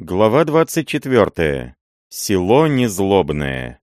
Глава 24. Село Незлобное.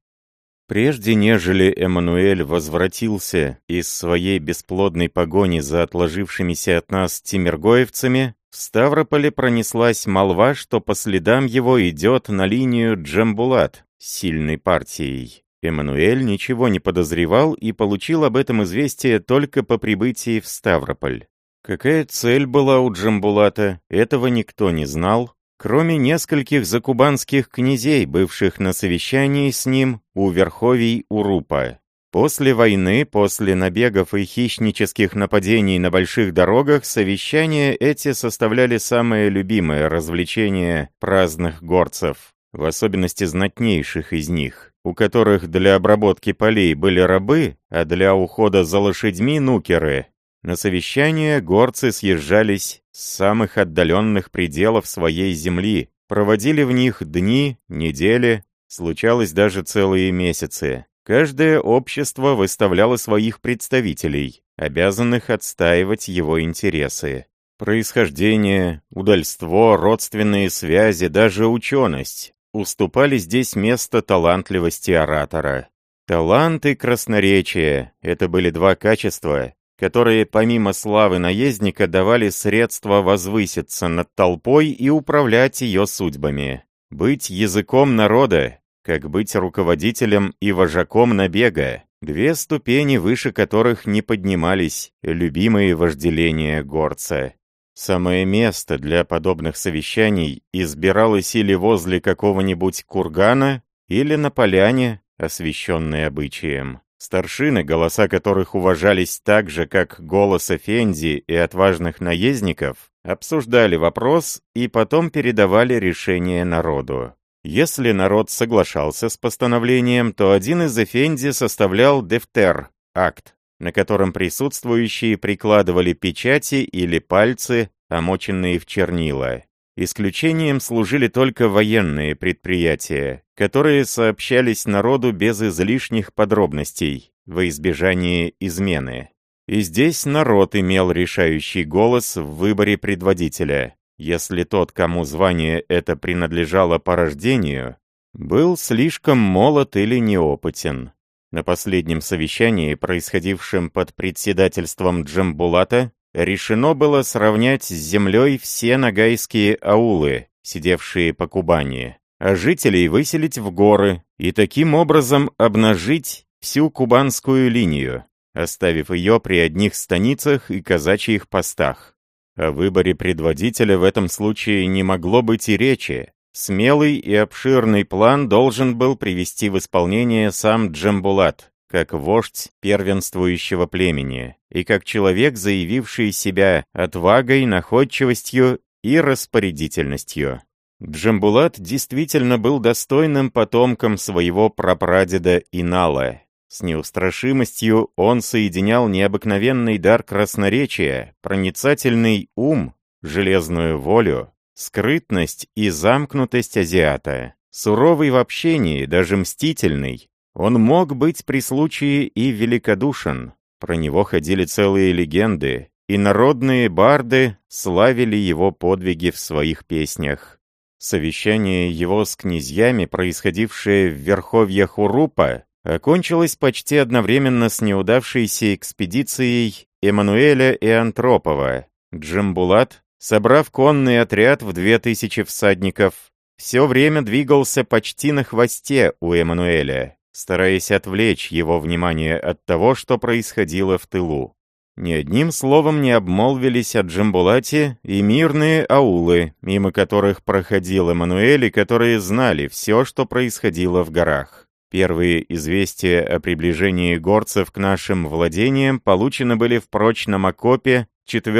Прежде нежели Эммануэль возвратился из своей бесплодной погони за отложившимися от нас тимиргоевцами, в Ставрополе пронеслась молва, что по следам его идет на линию Джамбулат сильной партией. Эммануэль ничего не подозревал и получил об этом известие только по прибытии в Ставрополь. Какая цель была у Джамбулата, этого никто не знал, кроме нескольких закубанских князей, бывших на совещании с ним у верховий Урупа. После войны, после набегов и хищнических нападений на больших дорогах, совещания эти составляли самое любимое развлечение праздных горцев, в особенности знатнейших из них, у которых для обработки полей были рабы, а для ухода за лошадьми — нукеры, на совещание горцы съезжались с самых отдаленных пределов своей земли, проводили в них дни, недели, случалось даже целые месяцы. Каждое общество выставляло своих представителей, обязанных отстаивать его интересы. Происхождение, удальство, родственные связи, даже ученость уступали здесь место талантливости оратора. Талант и красноречие — это были два качества, которые помимо славы наездника давали средства возвыситься над толпой и управлять ее судьбами. Быть языком народа, как быть руководителем и вожаком набега, две ступени выше которых не поднимались любимые вожделения горца. Самое место для подобных совещаний избиралось или возле какого-нибудь кургана, или на поляне, освещенной обычаем. Старшины, голоса которых уважались так же, как голос Эфенди и отважных наездников, обсуждали вопрос и потом передавали решение народу. Если народ соглашался с постановлением, то один из Эфенди составлял дефтер, акт, на котором присутствующие прикладывали печати или пальцы, омоченные в чернила. Исключением служили только военные предприятия, которые сообщались народу без излишних подробностей, во избежание измены. И здесь народ имел решающий голос в выборе предводителя, если тот, кому звание это принадлежало по рождению, был слишком молод или неопытен. На последнем совещании, происходившем под председательством Джамбулата, решено было сравнять с землей все нагайские аулы, сидевшие по Кубани, а жителей выселить в горы и таким образом обнажить всю кубанскую линию, оставив ее при одних станицах и казачьих постах. О выборе предводителя в этом случае не могло быть и речи. Смелый и обширный план должен был привести в исполнение сам Джамбулат, как вождь первенствующего племени и как человек, заявивший себя отвагой, находчивостью и распорядительностью. Джамбулат действительно был достойным потомком своего прапрадеда Инала. С неустрашимостью он соединял необыкновенный дар красноречия, проницательный ум, железную волю, скрытность и замкнутость азиата. Суровый в общении, даже мстительный, он мог быть при случае и великодушен. Про него ходили целые легенды, и народные барды славили его подвиги в своих песнях. Совещание его с князьями, происходившее в верховьях Урупа, окончилось почти одновременно с неудавшейся экспедицией Эммануэля и Антропова. Джамбулат, собрав конный отряд в две тысячи всадников, все время двигался почти на хвосте у Эммануэля стараясь отвлечь его внимание от того, что происходило в тылу. Ни одним словом не обмолвились о Джамбулате и мирные аулы, мимо которых проходил Эммануэль и которые знали все, что происходило в горах. Первые известия о приближении горцев к нашим владениям получены были в прочном окопе 4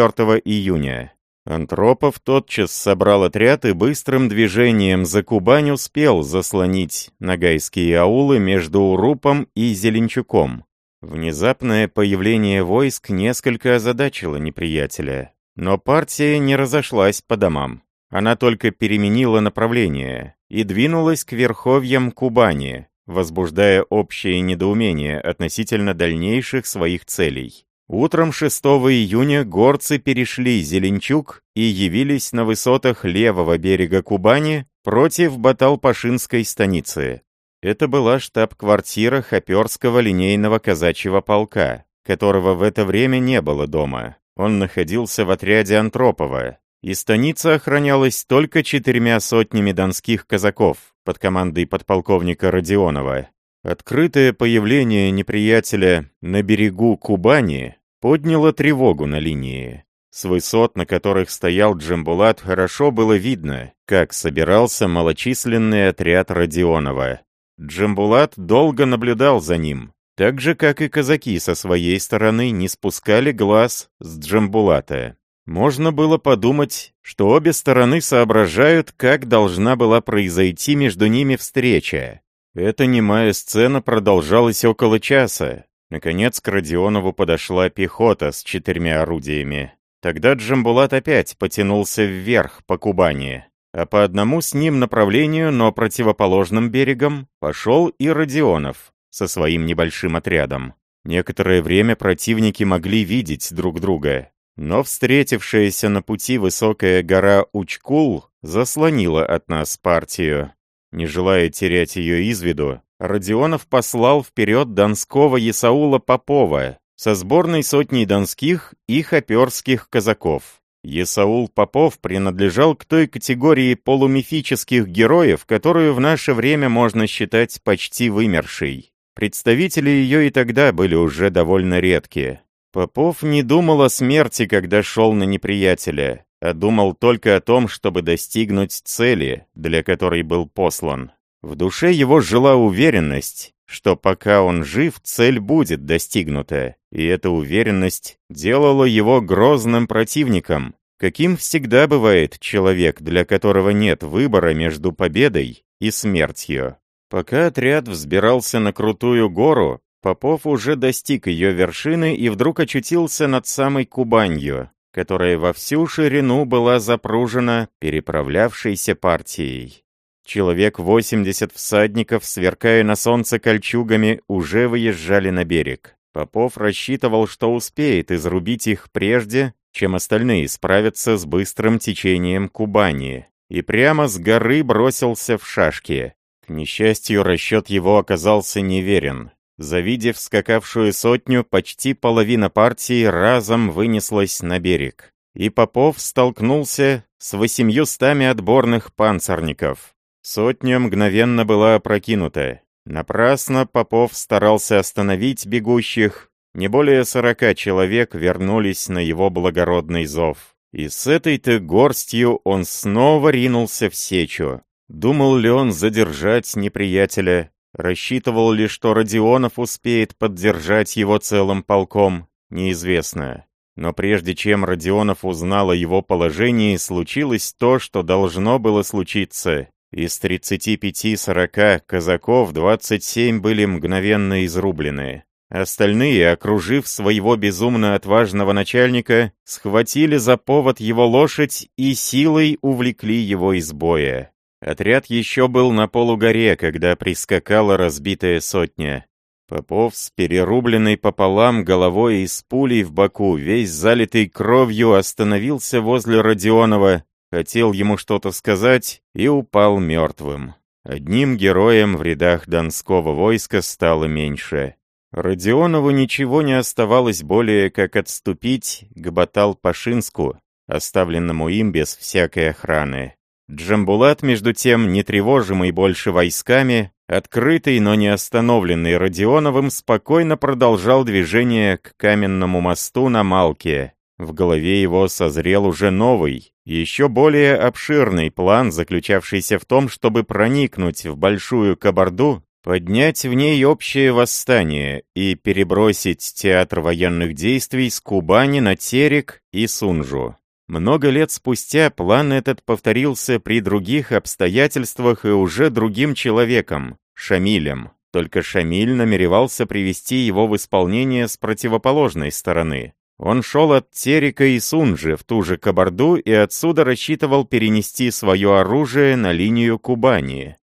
июня. Антропов тотчас собрал отряд и быстрым движением за Кубань успел заслонить нагайские аулы между Урупом и Зеленчуком. Внезапное появление войск несколько озадачило неприятеля. Но партия не разошлась по домам. Она только переменила направление и двинулась к верховьям Кубани, возбуждая общее недоумение относительно дальнейших своих целей. Утром 6 июня горцы перешли Зеленчук и явились на высотах левого берега Кубани против Баталпашинской станицы. Это была штаб-квартира Хоперского линейного казачьего полка, которого в это время не было дома. Он находился в отряде Антропова, и станица охранялась только четырьмя сотнями донских казаков под командой подполковника Родионова. Открытое появление неприятеля на берегу Кубани подняло тревогу на линии. С высот, на которых стоял Джамбулат, хорошо было видно, как собирался малочисленный отряд Родионова. Джамбулат долго наблюдал за ним, так же, как и казаки со своей стороны не спускали глаз с Джамбулата. Можно было подумать, что обе стороны соображают, как должна была произойти между ними встреча. Эта немая сцена продолжалась около часа. Наконец к Родионову подошла пехота с четырьмя орудиями. Тогда Джамбулат опять потянулся вверх по Кубани, а по одному с ним направлению, но противоположным берегом, пошел и Родионов со своим небольшим отрядом. Некоторое время противники могли видеть друг друга, но встретившаяся на пути высокая гора Учкул заслонила от нас партию. Не желая терять ее из виду, Родионов послал вперед донского Исаула Попова со сборной сотней донских и хоперских казаков. Исаул Попов принадлежал к той категории полумифических героев, которую в наше время можно считать почти вымершей. Представители ее и тогда были уже довольно редкие. Попов не думал о смерти, когда шел на неприятеля а думал только о том, чтобы достигнуть цели, для которой был послан. В душе его жила уверенность, что пока он жив, цель будет достигнута, и эта уверенность делала его грозным противником, каким всегда бывает человек, для которого нет выбора между победой и смертью. Пока отряд взбирался на крутую гору, Попов уже достиг ее вершины и вдруг очутился над самой Кубанью, которая во всю ширину была запружена переправлявшейся партией. Человек 80 всадников, сверкая на солнце кольчугами, уже выезжали на берег. Попов рассчитывал, что успеет изрубить их прежде, чем остальные справятся с быстрым течением Кубани, и прямо с горы бросился в шашки. К несчастью, расчет его оказался неверен. Завидев скакавшую сотню, почти половина партии разом вынеслась на берег. И Попов столкнулся с восемьюстами отборных панцирников. Сотня мгновенно была опрокинута. Напрасно Попов старался остановить бегущих. Не более сорока человек вернулись на его благородный зов. И с этой-то горстью он снова ринулся в сечу. Думал ли он задержать неприятеля, Рассчитывал ли, что Родионов успеет поддержать его целым полком, неизвестно. Но прежде чем Родионов узнал о его положении, случилось то, что должно было случиться. Из 35-40 казаков 27 были мгновенно изрублены. Остальные, окружив своего безумно отважного начальника, схватили за повод его лошадь и силой увлекли его из боя. Отряд еще был на полугоре, когда прискакала разбитая сотня. Попов с перерубленной пополам головой и с пулей в боку, весь залитый кровью, остановился возле Родионова, хотел ему что-то сказать и упал мертвым. Одним героем в рядах донского войска стало меньше. Родионову ничего не оставалось более, как отступить к Батал-Пашинску, оставленному им без всякой охраны. Джамбулат, между тем, не тревожимый больше войсками, открытый, но не остановленный Родионовым, спокойно продолжал движение к каменному мосту на Малке. В голове его созрел уже новый, еще более обширный план, заключавшийся в том, чтобы проникнуть в Большую Кабарду, поднять в ней общее восстание и перебросить театр военных действий с Кубани на Терек и Сунжу. Много лет спустя план этот повторился при других обстоятельствах и уже другим человеком, Шамилем. Только Шамиль намеревался привести его в исполнение с противоположной стороны. Он шел от Терека и Сунжи в ту же Кабарду и отсюда рассчитывал перенести свое оружие на линию Кубани.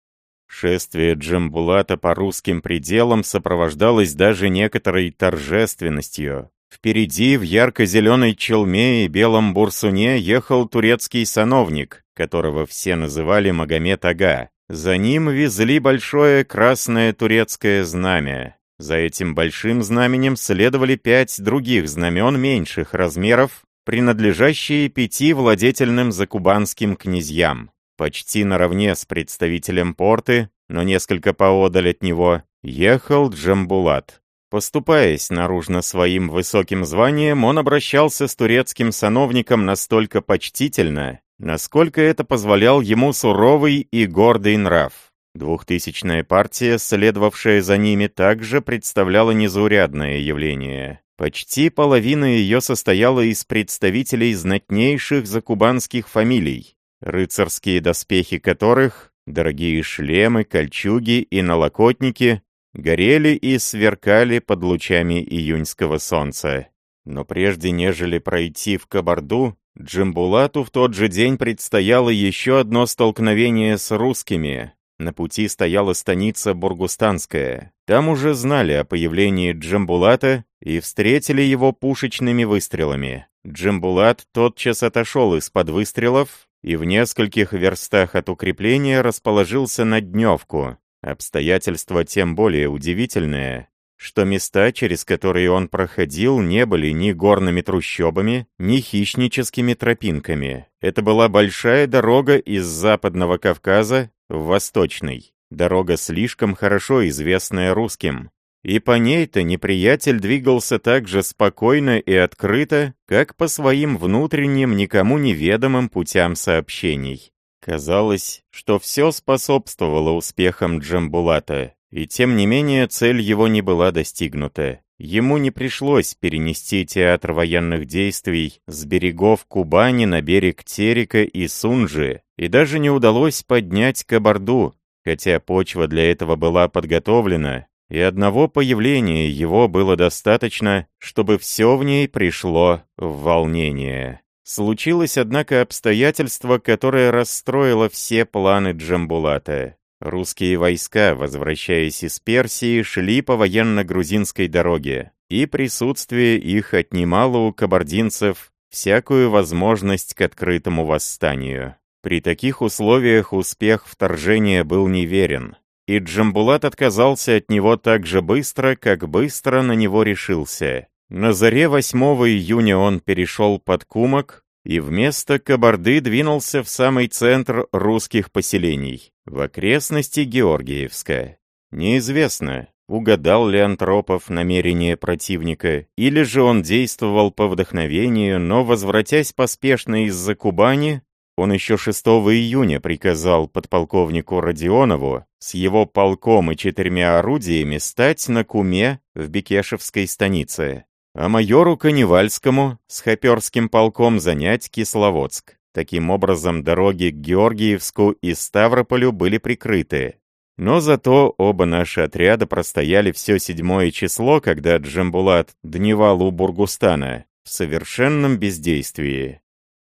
Шествие Джамбулата по русским пределам сопровождалось даже некоторой торжественностью. Впереди в ярко-зеленой челме и белом бурсуне ехал турецкий сановник, которого все называли Магомед Ага. За ним везли большое красное турецкое знамя. За этим большим знаменем следовали пять других знамен меньших размеров, принадлежащие пяти владетельным закубанским князьям. Почти наравне с представителем порты, но несколько поодаль от него, ехал Джамбулат. Поступаясь наружно своим высоким званием, он обращался с турецким сановником настолько почтительно, насколько это позволял ему суровый и гордый нрав. Двухтысячная партия, следовавшая за ними, также представляла незаурядное явление. Почти половина ее состояла из представителей знатнейших закубанских фамилий, рыцарские доспехи которых, дорогие шлемы, кольчуги и налокотники, горели и сверкали под лучами июньского солнца. Но прежде нежели пройти в Кабарду, Джимбулату в тот же день предстояло еще одно столкновение с русскими. На пути стояла станица Бургустанская. Там уже знали о появлении Джамбулата и встретили его пушечными выстрелами. Джамбулат тотчас отошел из-под выстрелов и в нескольких верстах от укрепления расположился на дневку, Обстоятельства тем более удивительные, что места, через которые он проходил, не были ни горными трущобами, ни хищническими тропинками. Это была большая дорога из Западного Кавказа в Восточный. Дорога слишком хорошо известная русским. И по ней-то неприятель двигался так же спокойно и открыто, как по своим внутренним, никому неведомым путям сообщений. Казалось, что все способствовало успехам Джамбулата, и тем не менее цель его не была достигнута. Ему не пришлось перенести театр военных действий с берегов Кубани на берег Терека и Сунжи, и даже не удалось поднять Кабарду, хотя почва для этого была подготовлена, и одного появления его было достаточно, чтобы все в ней пришло в волнение. Случилось, однако, обстоятельство, которое расстроило все планы Джамбулата. Русские войска, возвращаясь из Персии, шли по военно-грузинской дороге, и присутствие их отнимало у кабардинцев всякую возможность к открытому восстанию. При таких условиях успех вторжения был неверен, и Джамбулат отказался от него так же быстро, как быстро на него решился. На заре 8 июня он перешел под Кумок и вместо Кабарды двинулся в самый центр русских поселений, в окрестности Георгиевска. Неизвестно, угадал ли Антропов намерение противника, или же он действовал по вдохновению, но, возвратясь поспешно из-за Кубани, он еще 6 июня приказал подполковнику Родионову с его полком и четырьмя орудиями стать на Куме в Бекешевской станице а майору Коневальскому с Хоперским полком занять Кисловодск. Таким образом, дороги к Георгиевску и Ставрополю были прикрыты. Но зато оба наши отряда простояли все седьмое число, когда Джамбулат дневал у Бургустана, в совершенном бездействии.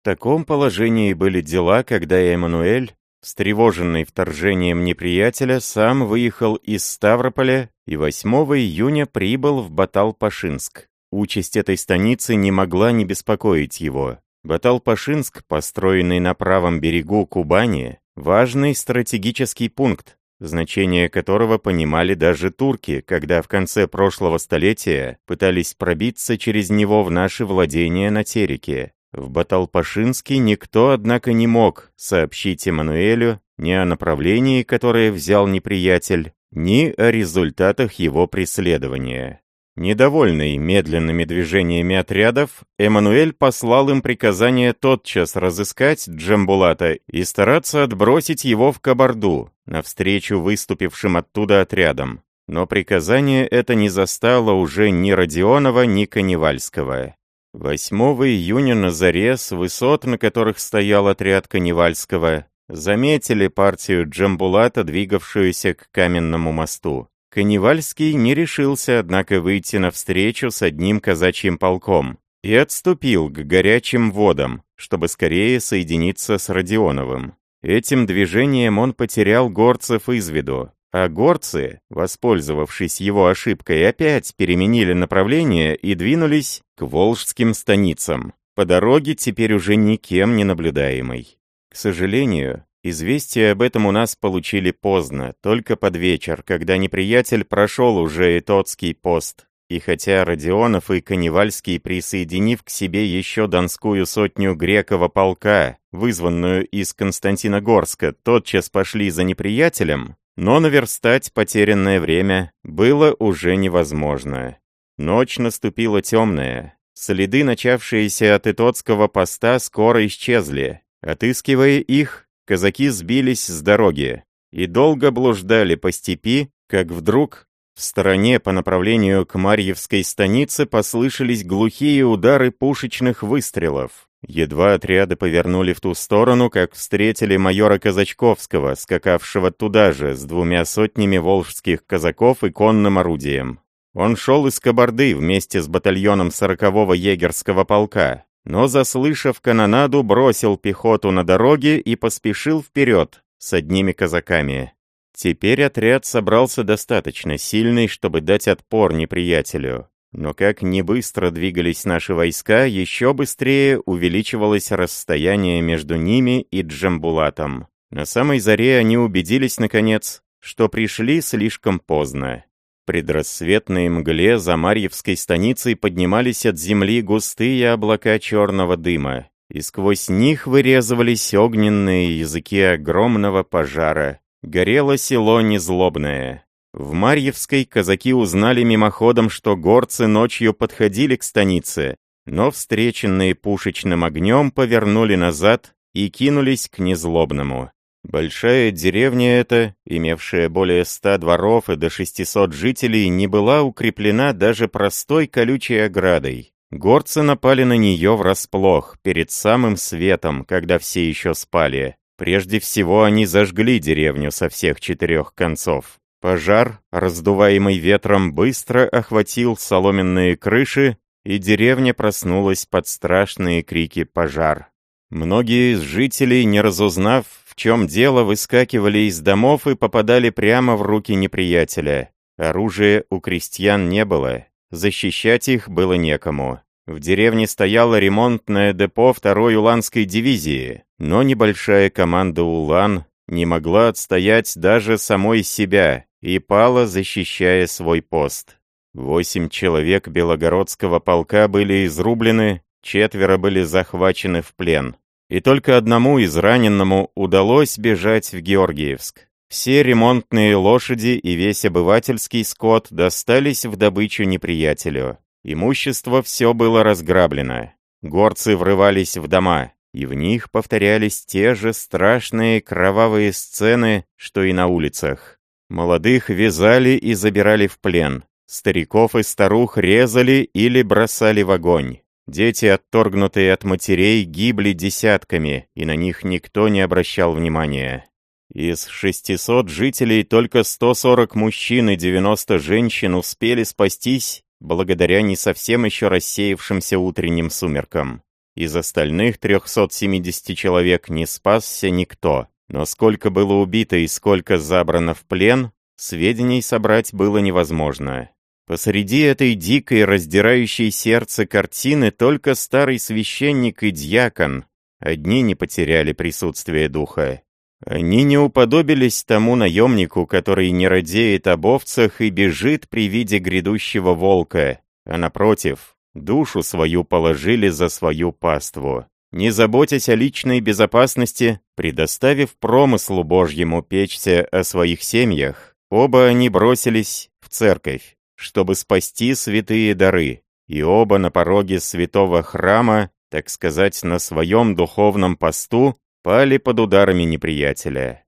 В таком положении были дела, когда Эммануэль, встревоженный вторжением неприятеля, сам выехал из Ставрополя и 8 июня прибыл в Батал-Пашинск. Участь этой станицы не могла не беспокоить его. Баталпашинск, построенный на правом берегу Кубани, важный стратегический пункт, значение которого понимали даже турки, когда в конце прошлого столетия пытались пробиться через него в наши владения на Тереке. В Баталпашинске никто, однако, не мог сообщить Эммануэлю ни о направлении, которое взял неприятель, ни о результатах его преследования. Недовольный медленными движениями отрядов, Эммануэль послал им приказание тотчас разыскать Джамбулата и стараться отбросить его в Кабарду, навстречу выступившим оттуда отрядам. Но приказание это не застало уже ни Родионова, ни Коневальского. 8 июня на заре с высот, на которых стоял отряд Коневальского, заметили партию Джамбулата, двигавшуюся к каменному мосту. Коневальский не решился, однако, выйти навстречу с одним казачьим полком и отступил к горячим водам, чтобы скорее соединиться с Родионовым. Этим движением он потерял горцев из виду. а горцы, воспользовавшись его ошибкой, опять переменили направление и двинулись к волжским станицам, по дороге теперь уже никем не наблюдаемой. К сожалению, известие об этом у нас получили поздно, только под вечер, когда неприятель прошел уже Итотский пост. И хотя Родионов и Коневальский, присоединив к себе еще донскую сотню грекова полка, вызванную из Константиногорска, тотчас пошли за неприятелем, но наверстать потерянное время было уже невозможно. Ночь наступила темная. Следы, начавшиеся от Итотского поста, скоро исчезли. Отыскивая их, казаки сбились с дороги и долго блуждали по степи, как вдруг в стороне по направлению к Марьевской станице послышались глухие удары пушечных выстрелов. Едва отряды повернули в ту сторону, как встретили майора Казачковского, скакавшего туда же, с двумя сотнями волжских казаков и конным орудием. Он шел из Кабарды вместе с батальоном сорокового егерского полка, но, заслышав канонаду, бросил пехоту на дороге и поспешил вперед с одними казаками. Теперь отряд собрался достаточно сильный, чтобы дать отпор неприятелю. Но как не быстро двигались наши войска, еще быстрее увеличивалось расстояние между ними и Джамбулатом. На самой заре они убедились, наконец, что пришли слишком поздно. Предрассветной мгле за Марьевской станицей поднимались от земли густые облака черного дыма, и сквозь них вырезывались огненные языки огромного пожара, Горело село Незлобное. В Марьевской казаки узнали мимоходом, что горцы ночью подходили к станице, но встреченные пушечным огнем повернули назад и кинулись к Незлобному. Большая деревня эта, имевшая более ста дворов и до шестисот жителей, не была укреплена даже простой колючей оградой. Горцы напали на нее врасплох, перед самым светом, когда все еще спали. Прежде всего они зажгли деревню со всех четырех концов. Пожар, раздуваемый ветром, быстро охватил соломенные крыши, и деревня проснулась под страшные крики «пожар». Многие из жителей, не разузнав, в чем дело, выскакивали из домов и попадали прямо в руки неприятеля. Оружия у крестьян не было, защищать их было некому. В деревне стояло ремонтное депо второй Уланской дивизии, но небольшая команда Улан не могла отстоять даже самой себя и пала, защищая свой пост. Восемь человек Белогородского полка были изрублены, четверо были захвачены в плен. И только одному из раненному удалось бежать в Георгиевск. Все ремонтные лошади и весь обывательский скот достались в добычу неприятелю. Имущество все было разграблено. Горцы врывались в дома, и в них повторялись те же страшные кровавые сцены, что и на улицах. Молодых вязали и забирали в плен. Стариков и старух резали или бросали в огонь. Дети, отторгнутые от матерей, гибли десятками, и на них никто не обращал внимания. Из 600 жителей только 140 мужчин и 90 женщин успели спастись благодаря не совсем еще рассеявшимся утренним сумеркам. Из остальных 370 человек не спасся никто, но сколько было убито и сколько забрано в плен, сведений собрать было невозможно. Посреди этой дикой, раздирающей сердце картины только старый священник и дьякон одни не потеряли присутствие духа. Они не уподобились тому наемнику, который не радеет об овцах и бежит при виде грядущего волка, а напротив, душу свою положили за свою паству. Не заботясь о личной безопасности, предоставив промыслу Божьему печься о своих семьях, оба они бросились в церковь, чтобы спасти святые дары, и оба на пороге святого храма, так сказать, на своем духовном посту, пали под ударами неприятеля.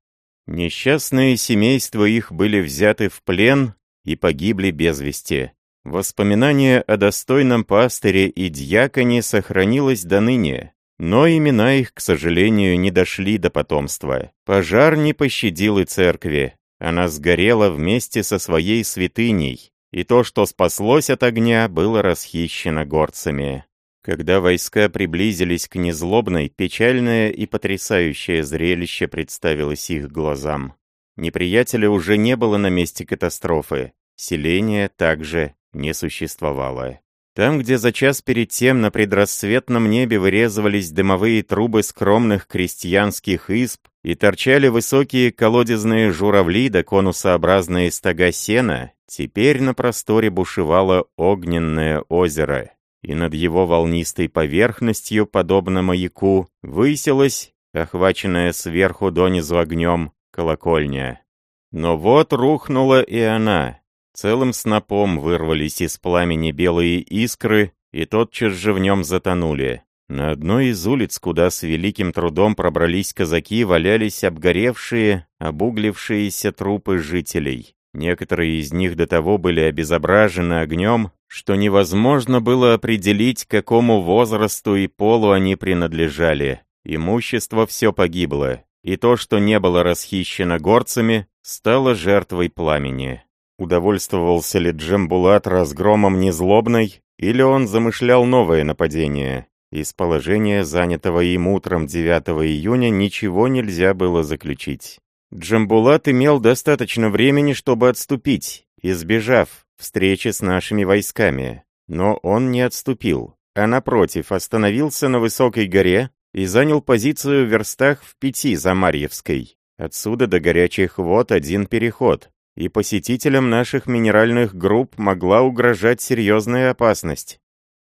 Несчастные семейства их были взяты в плен и погибли без вести. Воспоминание о достойном пастыре и дьяконе сохранилось до ныне, но имена их, к сожалению, не дошли до потомства. Пожар не пощадил и церкви. Она сгорела вместе со своей святыней, и то, что спаслось от огня, было расхищено горцами. Когда войска приблизились к незлобной, печальное и потрясающее зрелище представилось их глазам. Неприятеля уже не было на месте катастрофы. Селения также не существовало. Там, где за час перед тем на предрассветном небе вырезывались дымовые трубы скромных крестьянских изб и торчали высокие колодезные журавли да конусообразные стога сена, теперь на просторе бушевало огненное озеро, и над его волнистой поверхностью, подобно маяку, высилась, охваченная сверху донизу огнем, колокольня. Но вот рухнула и она, Целым снопом вырвались из пламени белые искры и тотчас же в нем затонули. На одной из улиц, куда с великим трудом пробрались казаки, валялись обгоревшие, обуглившиеся трупы жителей. Некоторые из них до того были обезображены огнем, что невозможно было определить, какому возрасту и полу они принадлежали. Имущество все погибло, и то, что не было расхищено горцами, стало жертвой пламени. Удовольствовался ли Джембулат разгромом незлобной, или он замышлял новое нападение? Из положения, занятого им утром 9 июня, ничего нельзя было заключить. Джамбулат имел достаточно времени, чтобы отступить, избежав встречи с нашими войсками. Но он не отступил, а напротив остановился на высокой горе и занял позицию в верстах в пяти за Марьевской. Отсюда до горячих вод один переход, и посетителям наших минеральных групп могла угрожать серьезная опасность.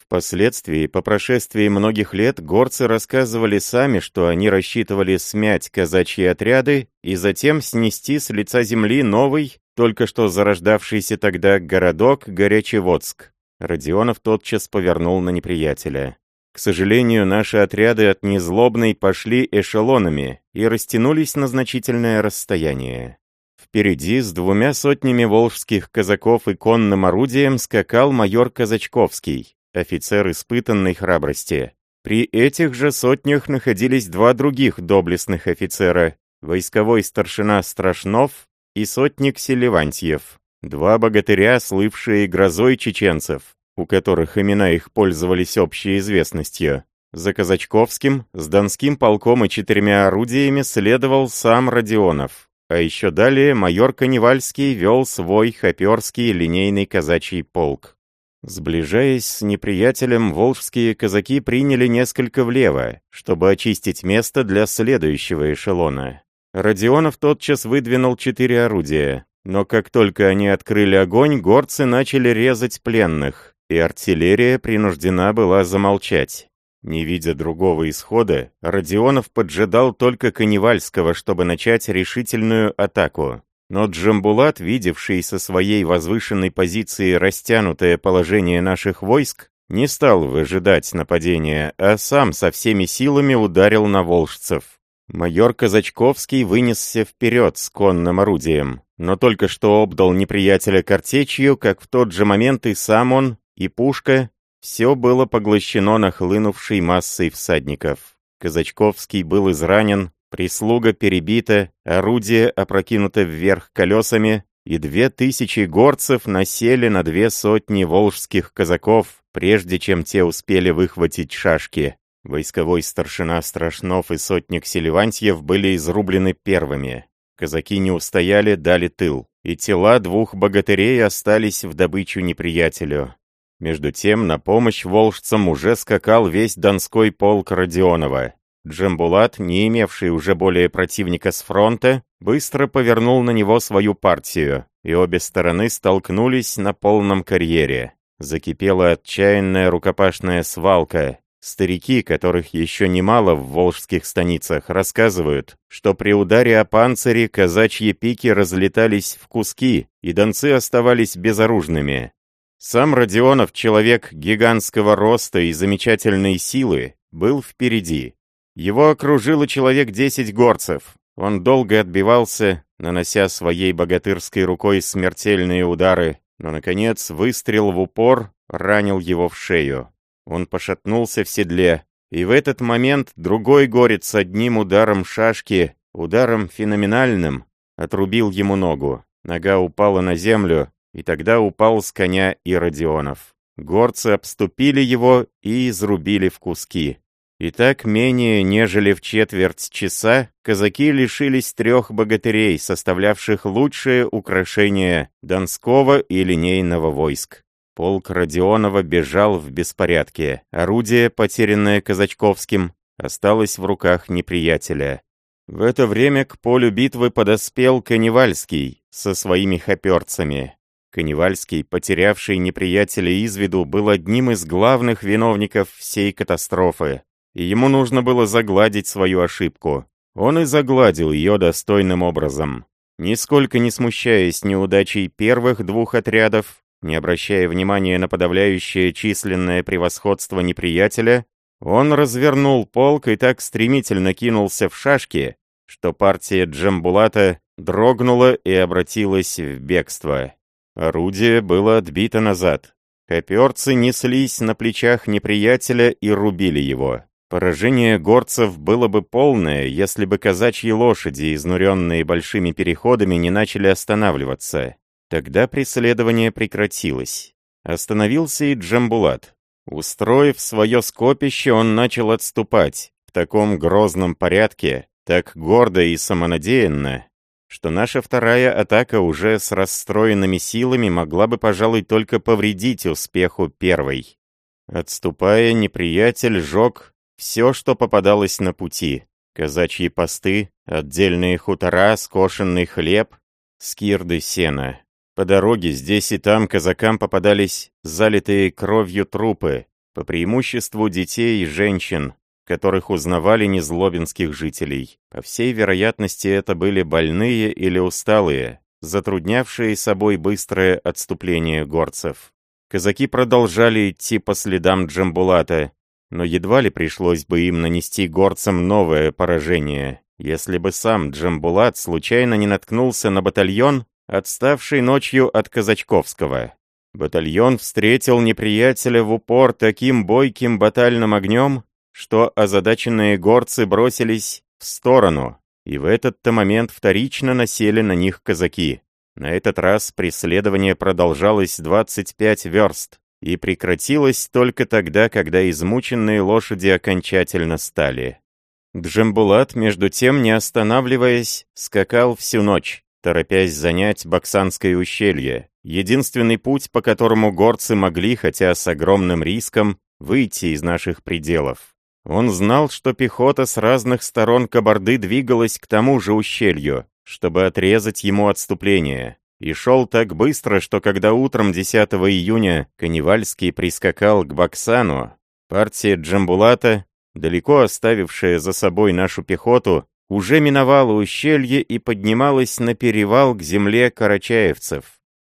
Впоследствии, по прошествии многих лет, горцы рассказывали сами, что они рассчитывали смять казачьи отряды и затем снести с лица земли новый, только что зарождавшийся тогда городок Горячеводск. Родионов тотчас повернул на неприятеля. К сожалению, наши отряды от Незлобной пошли эшелонами и растянулись на значительное расстояние. Впереди с двумя сотнями волжских казаков и конным орудием скакал майор Казачковский, офицер испытанной храбрости. При этих же сотнях находились два других доблестных офицера, войсковой старшина Страшнов и сотник Селевантьев, два богатыря, слывшие грозой чеченцев, у которых имена их пользовались общей известностью. За Казачковским, с Донским полком и четырьмя орудиями следовал сам Родионов. А еще далее майор Коневальский вел свой хоперский линейный казачий полк. Сближаясь с неприятелем, волжские казаки приняли несколько влево, чтобы очистить место для следующего эшелона. Родионов тотчас выдвинул четыре орудия, но как только они открыли огонь, горцы начали резать пленных, и артиллерия принуждена была замолчать. Не видя другого исхода, Родионов поджидал только Коневальского, чтобы начать решительную атаку. Но Джамбулат, видевший со своей возвышенной позиции растянутое положение наших войск, не стал выжидать нападения, а сам со всеми силами ударил на волжцев. Майор Казачковский вынесся вперед с конным орудием, но только что обдал неприятеля картечью, как в тот же момент и сам он, и пушка, все было поглощено нахлынувшей массой всадников. Казачковский был изранен, прислуга перебита, орудие опрокинуто вверх колесами, и две тысячи горцев насели на две сотни волжских казаков, прежде чем те успели выхватить шашки. Войсковой старшина Страшнов и сотник Селивантьев были изрублены первыми. Казаки не устояли, дали тыл, и тела двух богатырей остались в добычу неприятелю. Между тем, на помощь волжцам уже скакал весь донской полк Родионова. Джамбулат, не имевший уже более противника с фронта, быстро повернул на него свою партию, и обе стороны столкнулись на полном карьере. Закипела отчаянная рукопашная свалка. Старики, которых еще немало в волжских станицах, рассказывают, что при ударе о панцире казачьи пики разлетались в куски, и донцы оставались безоружными. Сам Родионов, человек гигантского роста и замечательной силы, был впереди. Его окружило человек десять горцев. Он долго отбивался, нанося своей богатырской рукой смертельные удары, но, наконец, выстрел в упор ранил его в шею. Он пошатнулся в седле, и в этот момент другой горец одним ударом шашки, ударом феноменальным, отрубил ему ногу. Нога упала на землю, и тогда упал с коня и Родионов. Горцы обступили его и изрубили в куски. И так менее, нежели в четверть часа, казаки лишились трех богатырей, составлявших лучшее украшение Донского и линейного войск. Полк Родионова бежал в беспорядке. Орудие, потерянное Казачковским, осталось в руках неприятеля. В это время к полю битвы подоспел Коневальский со своими хоперцами. Коневальский, потерявший неприятеля из виду, был одним из главных виновников всей катастрофы и ему нужно было загладить свою ошибку. Он и загладил ее достойным образом. Нисколько не смущаясь неудачей первых двух отрядов, не обращая внимания на подавляющее численное превосходство неприятеля, он развернул полк и так стремительно кинулся в шашки, что партия Джамбулата дрогнула и обратилась в бегство. Орудие было отбито назад. Коперцы неслись на плечах неприятеля и рубили его. Поражение горцев было бы полное, если бы казачьи лошади, изнуренные большими переходами, не начали останавливаться. Тогда преследование прекратилось. Остановился и Джамбулат. Устроив свое скопище, он начал отступать, в таком грозном порядке, так гордо и самонадеянно, что наша вторая атака уже с расстроенными силами могла бы, пожалуй, только повредить успеху первой. Отступая, неприятель жег все, что попадалось на пути. Казачьи посты, отдельные хутора, скошенный хлеб, скирды сена. По дороге здесь и там казакам попадались залитые кровью трупы, по преимуществу детей и женщин, которых узнавали незлобинских жителей. По всей вероятности, это были больные или усталые, затруднявшие собой быстрое отступление горцев. Казаки продолжали идти по следам Джамбулата, но едва ли пришлось бы им нанести горцам новое поражение, если бы сам Джамбулат случайно не наткнулся на батальон, отставший ночью от Казачковского. Батальон встретил неприятеля в упор таким бойким батальным огнем, что озадаченные горцы бросились в сторону, и в этот-то момент вторично насели на них казаки. На этот раз преследование продолжалось 25 верст, и прекратилось только тогда, когда измученные лошади окончательно стали. Джамбулат, между тем, не останавливаясь, скакал всю ночь, торопясь занять Баксанское ущелье, единственный путь, по которому горцы могли, хотя с огромным риском, выйти из наших пределов. Он знал, что пехота с разных сторон Кабарды двигалась к тому же ущелью, чтобы отрезать ему отступление и шел так быстро, что когда утром 10 июня Каневальский прискакал к Баксану, партия Джамбулата, далеко оставившая за собой нашу пехоту, уже миновала ущелье и поднималась на перевал к земле карачаевцев.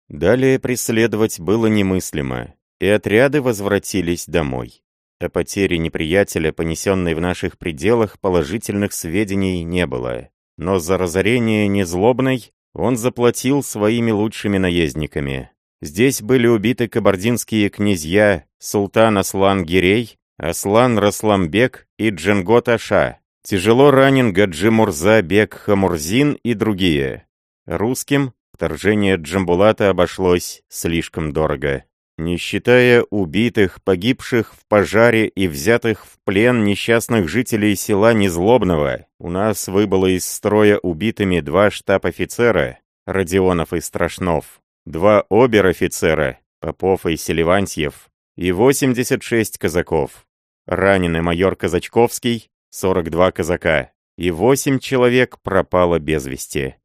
Далее преследовать было немыслимо, и отряды возвратились домой. О потере неприятеля, понесенной в наших пределах, положительных сведений не было. Но за разорение незлобной он заплатил своими лучшими наездниками. Здесь были убиты кабардинские князья Султан Аслан-Гирей, Аслан Расламбек и Дженгот Аша, тяжело ранен Гаджи Мурза Бек Хамурзин и другие. Русским вторжение Джамбулата обошлось слишком дорого. Не считая убитых, погибших в пожаре и взятых в плен несчастных жителей села Незлобного, у нас выбыло из строя убитыми два штаб-офицера, Родионов и Страшнов, два обер-офицера, Попов и Селивантьев, и 86 казаков. Раненый майор Казачковский, 42 казака, и 8 человек пропало без вести.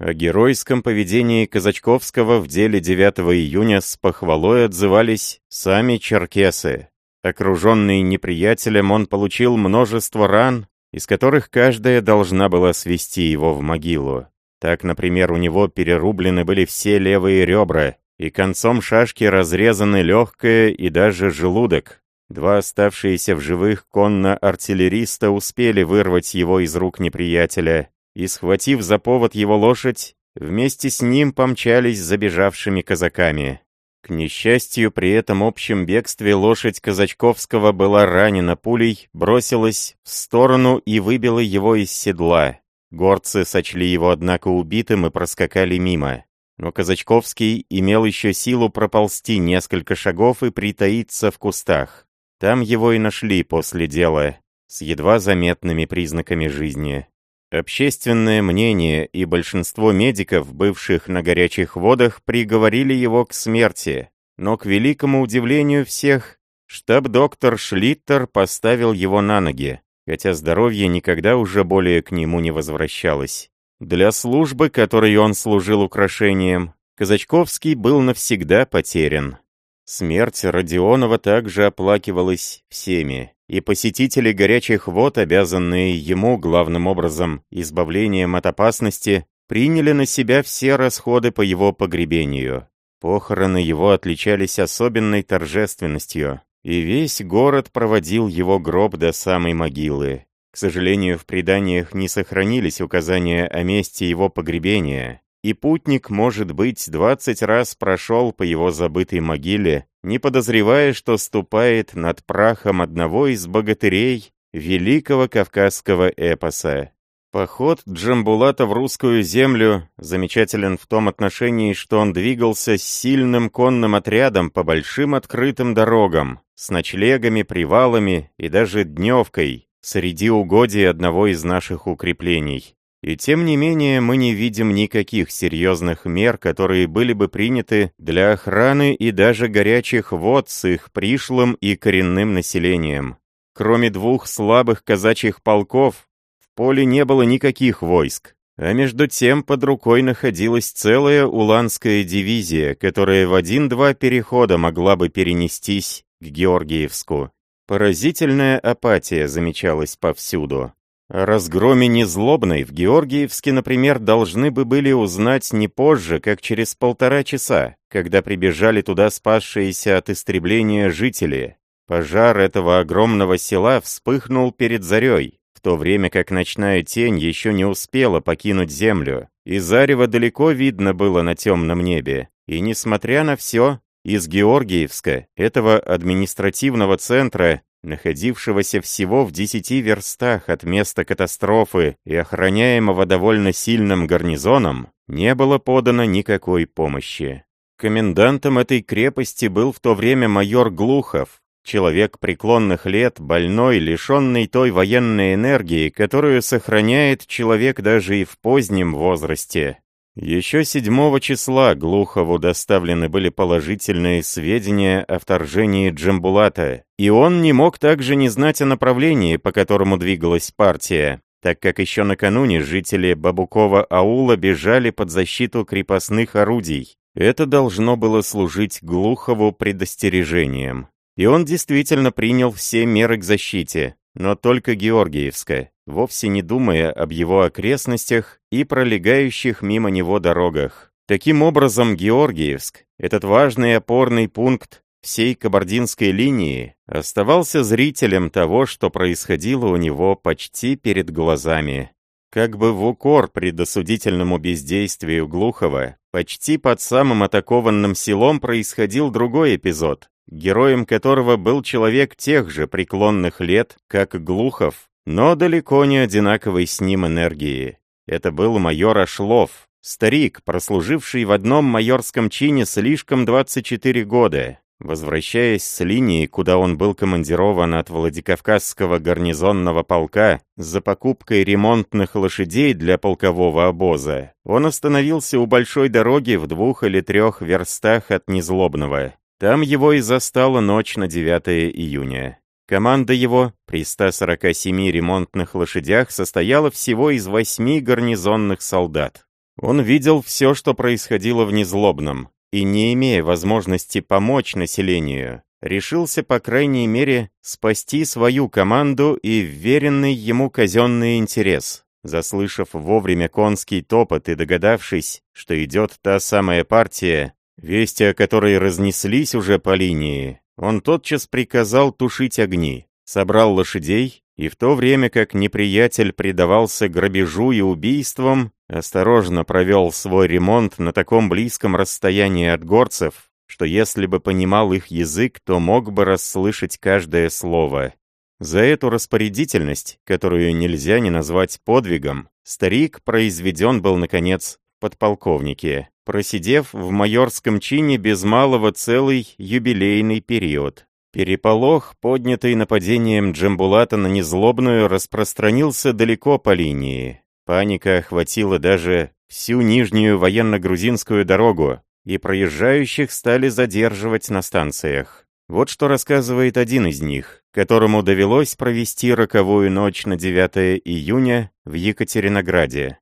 О геройском поведении Казачковского в деле 9 июня с похвалой отзывались сами черкесы. Окруженный неприятелем, он получил множество ран, из которых каждая должна была свести его в могилу. Так, например, у него перерублены были все левые ребра, и концом шашки разрезаны легкое и даже желудок. Два оставшиеся в живых конно-артиллериста успели вырвать его из рук неприятеля, и, схватив за повод его лошадь, вместе с ним помчались забежавшими казаками. К несчастью, при этом общем бегстве лошадь Казачковского была ранена пулей, бросилась в сторону и выбила его из седла. Горцы сочли его, однако, убитым и проскакали мимо. Но Казачковский имел еще силу проползти несколько шагов и притаиться в кустах. Там его и нашли после дела. с едва заметными признаками жизни. Общественное мнение и большинство медиков, бывших на горячих водах, приговорили его к смерти, но, к великому удивлению всех, штаб-доктор Шлиттер поставил его на ноги, хотя здоровье никогда уже более к нему не возвращалось. Для службы, которой он служил украшением, Казачковский был навсегда потерян. Смерть Родионова также оплакивалась всеми, и посетители горячих вод, обязанные ему главным образом избавлением от опасности, приняли на себя все расходы по его погребению. Похороны его отличались особенной торжественностью, и весь город проводил его гроб до самой могилы. К сожалению, в преданиях не сохранились указания о месте его погребения, и путник, может быть, двадцать раз прошел по его забытой могиле, не подозревая, что ступает над прахом одного из богатырей великого кавказского эпоса. Поход Джамбулата в русскую землю замечателен в том отношении, что он двигался с сильным конным отрядом по большим открытым дорогам, с ночлегами, привалами и даже дневкой, среди угодий одного из наших укреплений. И тем не менее мы не видим никаких серьезных мер, которые были бы приняты для охраны и даже горячих вод с их пришлым и коренным населением. Кроме двух слабых казачьих полков, в поле не было никаких войск. А между тем под рукой находилась целая уланская дивизия, которая в один-два перехода могла бы перенестись к Георгиевску. Поразительная апатия замечалась повсюду. Разгроме незлобной в Георгиевске, например, должны бы были узнать не позже, как через полтора часа, когда прибежали туда спасшиеся от истребления жители. Пожар этого огромного села вспыхнул перед зарей, в то время как ночная тень еще не успела покинуть землю, и зарево далеко видно было на темном небе. И несмотря на все, из Георгиевска, этого административного центра, находившегося всего в десяти верстах от места катастрофы и охраняемого довольно сильным гарнизоном, не было подано никакой помощи. Комендантом этой крепости был в то время майор Глухов, человек преклонных лет, больной, лишенный той военной энергии, которую сохраняет человек даже и в позднем возрасте, еще 7 числа Глухову доставлены были положительные сведения о вторжении Джамбулата, и он не мог также не знать о направлении, по которому двигалась партия, так как еще накануне жители Бабукова аула бежали под защиту крепостных орудий. Это должно было служить Глухову предостережением. И он действительно принял все меры к защите, но только Георгиевская, вовсе не думая об его окрестностях и пролегающих мимо него дорогах. Таким образом, Георгиевск, этот важный опорный пункт всей кабардинской линии, оставался зрителем того, что происходило у него почти перед глазами. Как бы в укор предосудительному бездействию Глухова, почти под самым атакованным селом происходил другой эпизод, героем которого был человек тех же преклонных лет, как Глухов, но далеко не одинаковой с ним энергии. Это был майор Ошлов, старик, прослуживший в одном майорском чине слишком 24 года. Возвращаясь с линии, куда он был командирован от Владикавказского гарнизонного полка за покупкой ремонтных лошадей для полкового обоза, он остановился у большой дороги в двух или трех верстах от Незлобного. Там его и застала ночь на 9 июня. Команда его при 147 ремонтных лошадях состояла всего из восьми гарнизонных солдат. Он видел все, что происходило в Незлобном, и, не имея возможности помочь населению, решился, по крайней мере, спасти свою команду и вверенный ему казенный интерес. Заслышав вовремя конский топот и догадавшись, что идет та самая партия, Вести о которой разнеслись уже по линии, он тотчас приказал тушить огни, собрал лошадей, и в то время как неприятель предавался грабежу и убийствам, осторожно провел свой ремонт на таком близком расстоянии от горцев, что если бы понимал их язык, то мог бы расслышать каждое слово. За эту распорядительность, которую нельзя не назвать подвигом, старик произведен был, наконец, подполковнике просидев в майорском чине без малого целый юбилейный период. Переполох, поднятый нападением Джамбулата на Незлобную, распространился далеко по линии. Паника охватила даже всю нижнюю военно-грузинскую дорогу, и проезжающих стали задерживать на станциях. Вот что рассказывает один из них, которому довелось провести роковую ночь на 9 июня в Екатеринограде.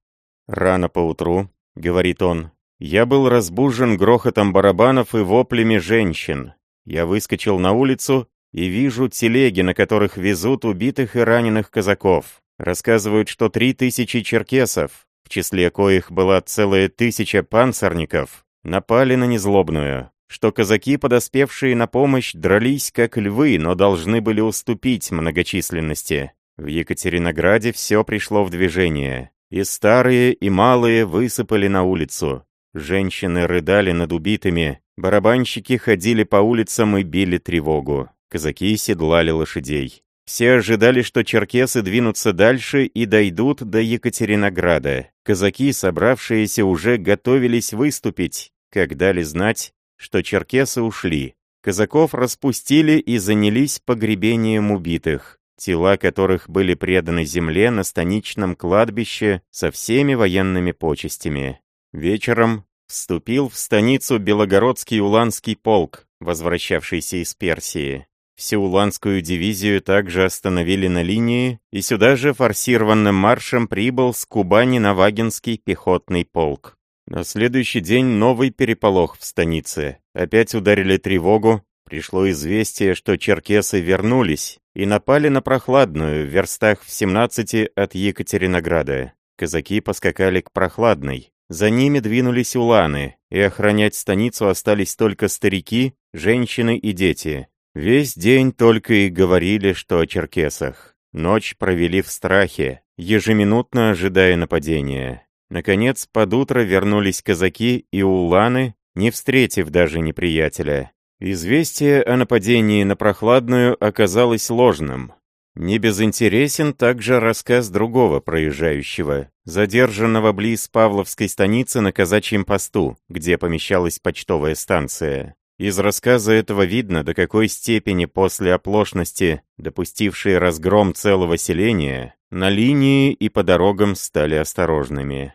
«Рано поутру», — говорит он, — «я был разбужен грохотом барабанов и воплями женщин. Я выскочил на улицу и вижу телеги, на которых везут убитых и раненых казаков. Рассказывают, что три тысячи черкесов, в числе коих была целая тысяча панцирников, напали на незлобную, что казаки, подоспевшие на помощь, дрались как львы, но должны были уступить многочисленности. В Екатеринограде все пришло в движение, и старые, и малые высыпали на улицу. Женщины рыдали над убитыми, барабанщики ходили по улицам и били тревогу, казаки седлали лошадей. Все ожидали, что черкесы двинутся дальше и дойдут до Екатеринограда. Казаки, собравшиеся, уже готовились выступить, как дали знать, что черкесы ушли. Казаков распустили и занялись погребением убитых, тела которых были преданы земле на станичном кладбище со всеми военными почестями. Вечером вступил в станицу Белогородский Уланский полк, возвращавшийся из Персии. Всю Уланскую дивизию также остановили на линии, и сюда же форсированным маршем прибыл с Кубани Навагинский пехотный полк. На следующий день новый переполох в станице. Опять ударили тревогу, пришло известие, что черкесы вернулись и напали на Прохладную в верстах в 17 от Екатеринограда. Казаки поскакали к Прохладной. За ними двинулись уланы, и охранять станицу остались только старики, женщины и дети. Весь день только и говорили, что о черкесах. Ночь провели в страхе, ежеминутно ожидая нападения. Наконец, под утро вернулись казаки и уланы, не встретив даже неприятеля. Известие о нападении на Прохладную оказалось ложным. Не безинтересен также рассказ другого проезжающего, задержанного близ Павловской станицы на казачьем посту, где помещалась почтовая станция. Из рассказа этого видно, до какой степени после оплошности, допустившие разгром целого селения, на линии и по дорогам стали осторожными.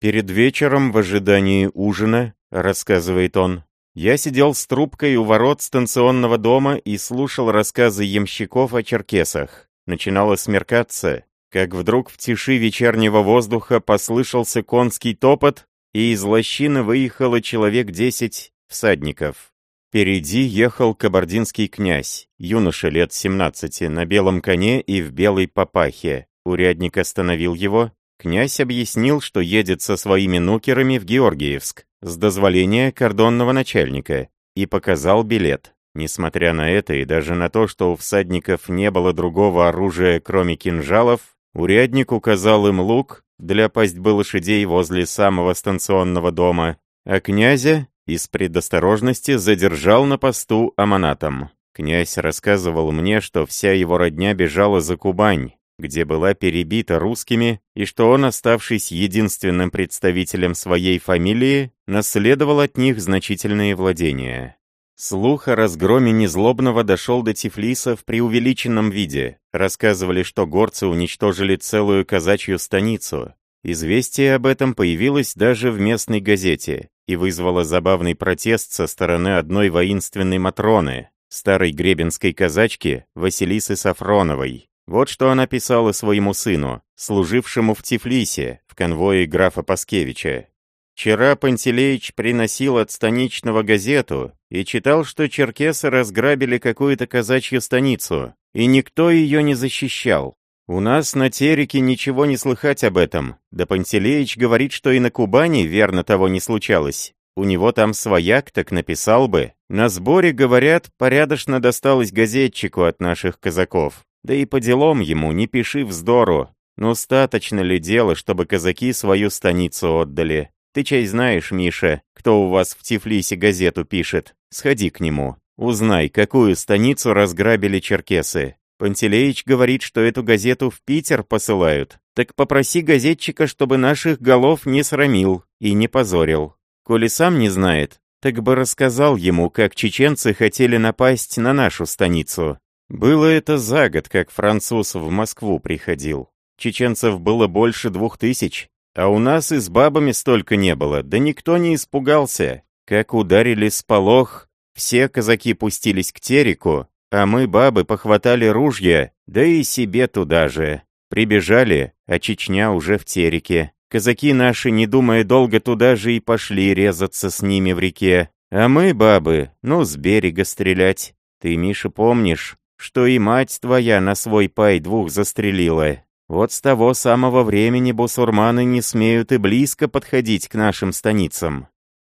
«Перед вечером, в ожидании ужина, — рассказывает он, — я сидел с трубкой у ворот станционного дома и слушал рассказы ямщиков о черкесах. Начинало смеркаться, как вдруг в тиши вечернего воздуха послышался конский топот, и из лощины выехало человек десять всадников. Впереди ехал кабардинский князь, юноша лет 17, на белом коне и в белой папахе. Урядник остановил его. Князь объяснил, что едет со своими нукерами в Георгиевск с дозволения кордонного начальника и показал билет. Несмотря на это и даже на то, что у всадников не было другого оружия, кроме кинжалов, урядник указал им лук для пастьбы лошадей возле самого станционного дома, а князя из предосторожности задержал на посту аманатом. Князь рассказывал мне, что вся его родня бежала за Кубань, где была перебита русскими, и что он, оставшись единственным представителем своей фамилии, наследовал от них значительные владения. Слух о разгроме Незлобного дошел до Тифлиса в преувеличенном виде. Рассказывали, что горцы уничтожили целую казачью станицу. Известие об этом появилось даже в местной газете и вызвало забавный протест со стороны одной воинственной Матроны, старой гребенской казачки Василисы Сафроновой. Вот что она писала своему сыну, служившему в Тифлисе, в конвое графа Паскевича. «Вчера Пантелеич приносил от станичного газету и читал, что черкесы разграбили какую-то казачью станицу, и никто ее не защищал. У нас на Тереке ничего не слыхать об этом. Да Пантелеич говорит, что и на Кубани верно того не случалось. У него там свояк, так написал бы. На сборе, говорят, порядочно досталось газетчику от наших казаков. Да и по делам ему не пиши вздору. Ну, статочно ли дело, чтобы казаки свою станицу отдали? Ты чай знаешь, Миша, кто у вас в Тифлисе газету пишет? Сходи к нему. Узнай, какую станицу разграбили черкесы. Пантелеич говорит, что эту газету в Питер посылают. Так попроси газетчика, чтобы наших голов не срамил и не позорил. Коли сам не знает, так бы рассказал ему, как чеченцы хотели напасть на нашу станицу. Было это за год, как француз в Москву приходил. Чеченцев было больше двух тысяч, а у нас и с бабами столько не было, да никто не испугался. Как ударили с полох, все казаки пустились к Тереку, а мы, бабы, похватали ружья, да и себе туда же. Прибежали, а Чечня уже в Тереке. Казаки наши, не думая долго, туда же и пошли резаться с ними в реке. А мы, бабы, ну, с берега стрелять. Ты, Миша, помнишь, что и мать твоя на свой пай двух застрелила? Вот с того самого времени бусурманы не смеют и близко подходить к нашим станицам.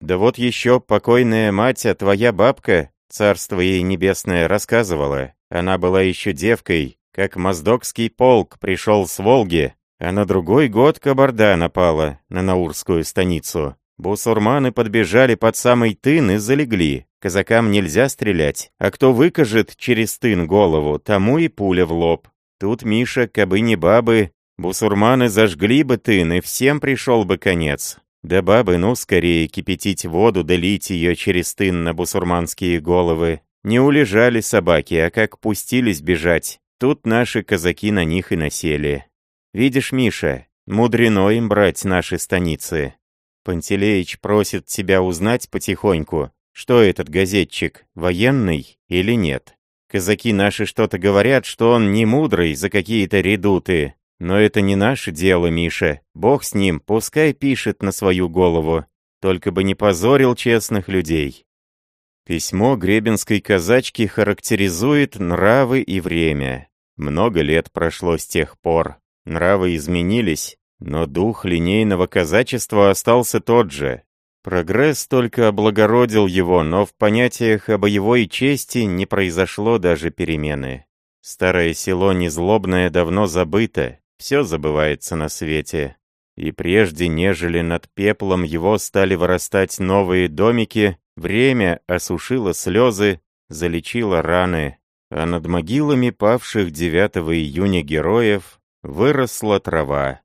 Да вот еще покойная мать, а твоя бабка, царство ей небесное, рассказывала. Она была еще девкой, как Моздокский полк пришел с Волги, а на другой год Кабарда напала на Наурскую станицу. Бусурманы подбежали под самый тын и залегли. Казакам нельзя стрелять, а кто выкажет через тын голову, тому и пуля в лоб. Тут, Миша, кабы не бабы, бусурманы зажгли бы тын, и всем пришел бы конец. Да бабы, ну, скорее кипятить воду, долить ее через тын на бусурманские головы. Не улежали собаки, а как пустились бежать. Тут наши казаки на них и насели. Видишь, Миша, мудрено им брать наши станицы. Пантелеич просит тебя узнать потихоньку, что этот газетчик, военный или нет. Казаки наши что-то говорят, что он не мудрый за какие-то редуты. Но это не наше дело, Миша. Бог с ним, пускай пишет на свою голову. Только бы не позорил честных людей. Письмо гребенской казачки характеризует нравы и время. Много лет прошло с тех пор. Нравы изменились, но дух линейного казачества остался тот же. Прогресс только облагородил его, но в понятиях о боевой чести не произошло даже перемены. Старое село Незлобное давно забыто, все забывается на свете. И прежде, нежели над пеплом его стали вырастать новые домики, время осушило слезы, залечило раны, а над могилами павших 9 июня героев выросла трава.